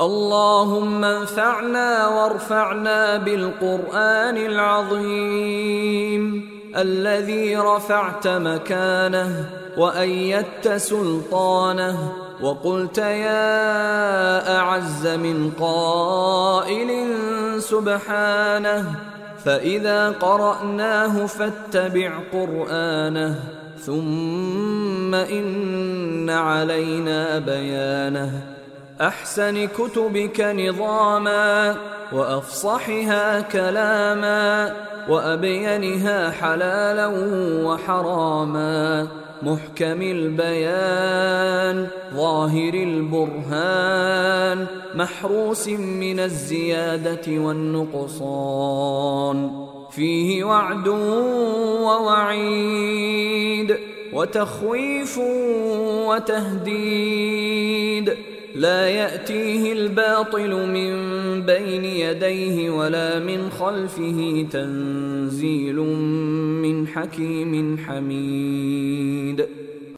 اللهم انفعنا وارفعنا بالقرآن العظيم الذي رفعت مكانه وأيدت سلطانه وقلت يا أعز من قائل سبحانه فإذا قرأناه فاتبع قرآنه ثم إن علينا بيانه أحسن كتبك نظاما وأفصحها كلاما وأبينها حلالا وحراما. محكم البيان ظاهر البرهان محروس من الزيادة والنقصان. فيه وعد ووعيد وتخويف وتهديد. لا يأتيه الباطل من بين يديه ولا من خلفه تنزيل من حكيم حميد.